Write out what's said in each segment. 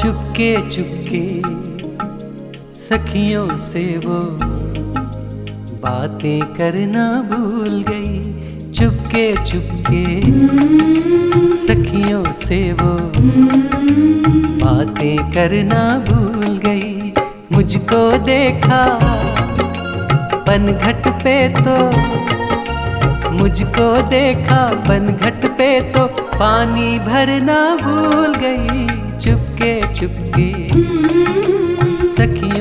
चुपके चुपके सखियों से वो बातें करना भूल गई। चुपके चुपके सखियों से वो बातें करना भूल गई। मुझको देखा पनघट पे तो मुझको देखा पनघट पे तो पानी भरना भूल गई। चुपके चुपके सखियों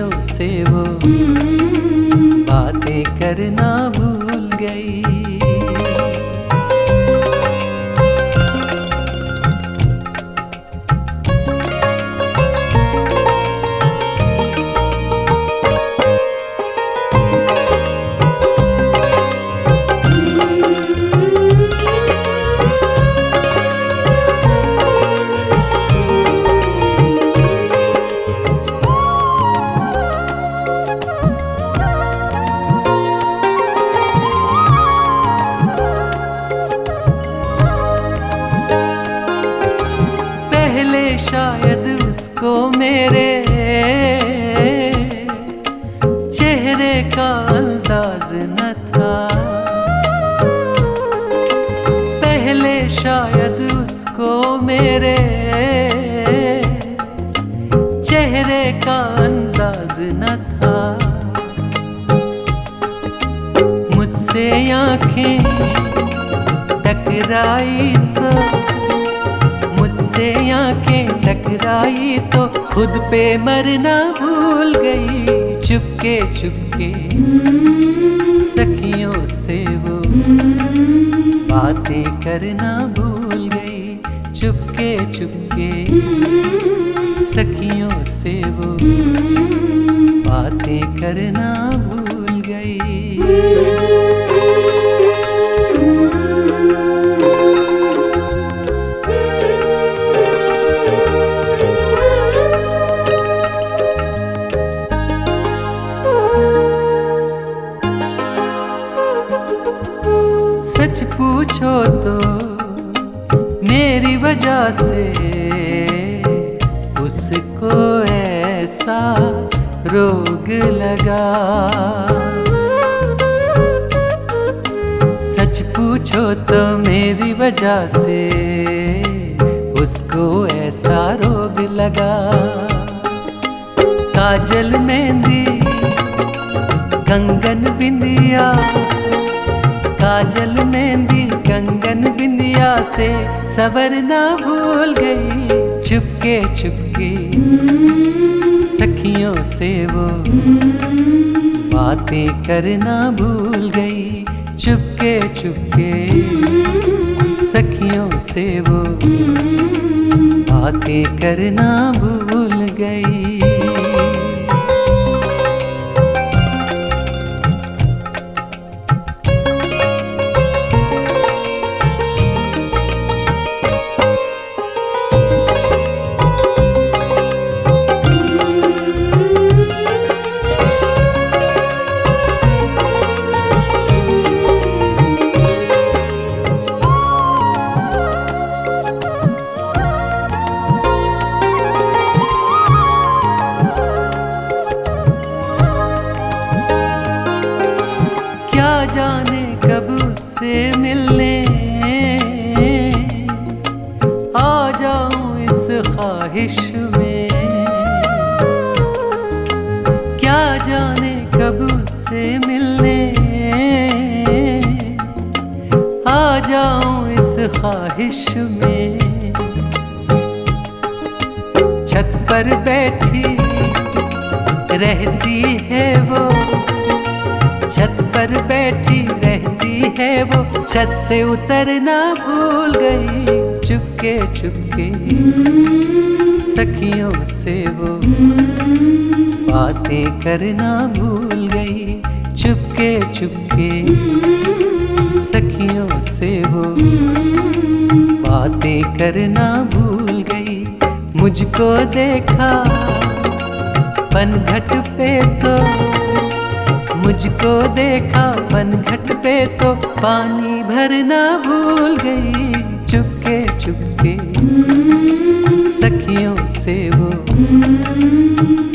करना मेरे चेहरे का अंदाज न था। पहले शायद उसको मेरे चेहरे का अंदाज न था। मुझसे आँखें टकराई तो मुझसे आँखें टकराई तो खुद पे मरना भूल गई। चुपके चुपके सखियों से वो बातें करना भूल गई। चुपके चुपके सखियों से वो बातें करना भूल पूछो तो मेरी वजह से उसको ऐसा रोग लगा। सच पूछो तो मेरी वजह से उसको ऐसा रोग लगा। काजल मेहंदी, कंगन बिंदिया, काजल मेहंदी कंगन बिंदिया से सवरना भूल गई। चुपके चुपके सखियों से वो बातें करना भूल गई। चुपके चुपके सखियों से वो बातें करना भूल जाने कब उससे मिलने। आ जाऊँ इस ख्वाहिश में। क्या जाने कब उससे मिलने। आ जाऊँ इस ख्वाहिश में। छत पर बैठी रहती है वो। छत पर बैठी रहती है वो। छत से उतरना भूल गई, चुपके चुपके। सखियों से वो बातें करना भूल गई, चुपके चुपके। सखियों से वो बातें करना भूल गई, मुझको देखा। पनघट पे तो मुझको देखा बन घट पे तो पानी भरना भूल गई। चुपके चुपके सखियों से वो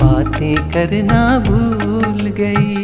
बातें करना भूल गई।